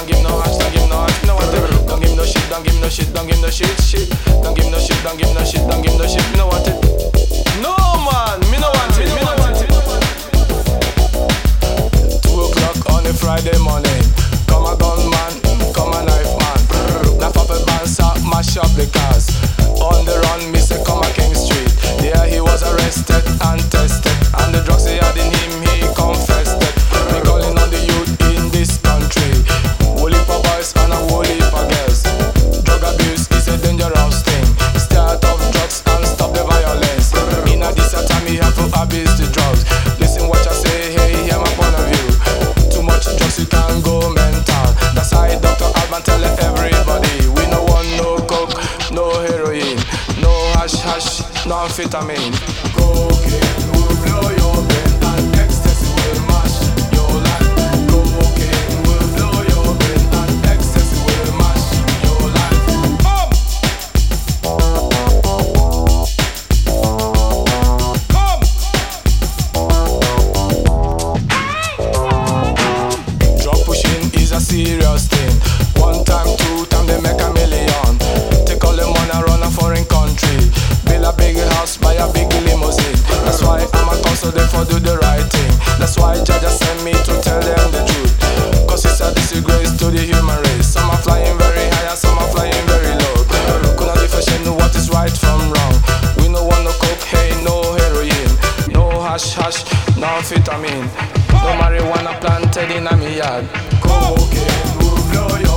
don't give no ass, don't give no ass, no one do. Don't give no shit, don't give no shit, don't give no shit, shit. Don't give no shit, don't give no shit, don't give methamphetamine. Cocaine will blow your and ecstasy will mash your life. Come, come. Drug pushing is a serious thing. Hash hash, no amphetamine No marijuana planted in a me yard. Cocaine will blow your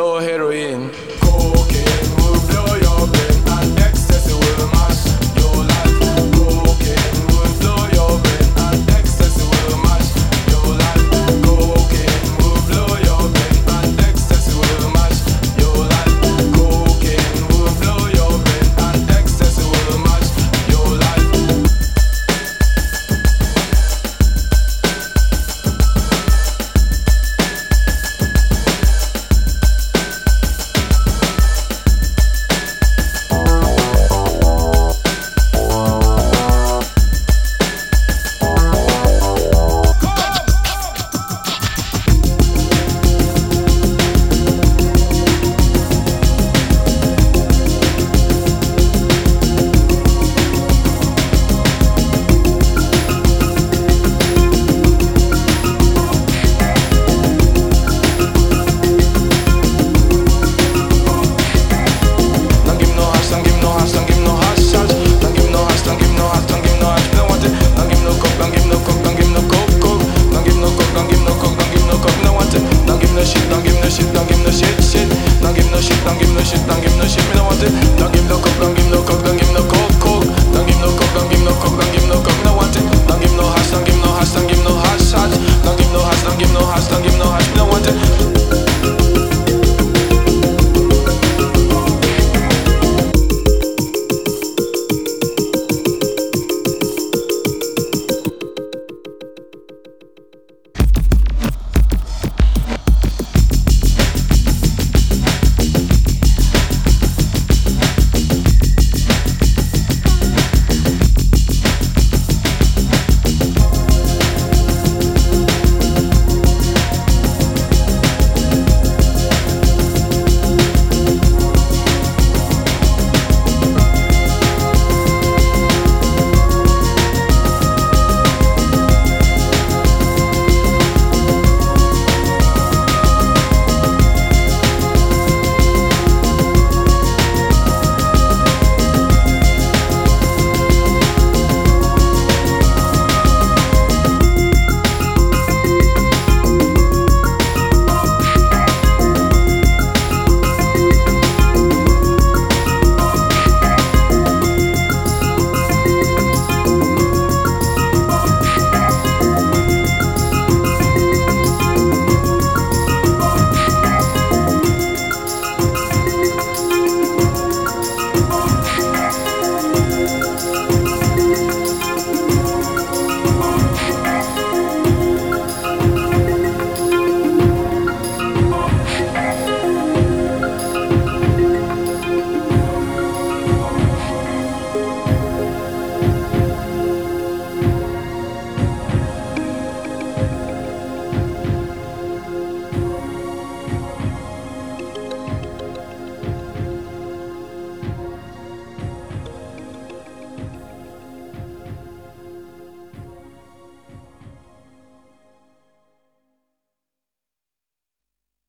no heroin.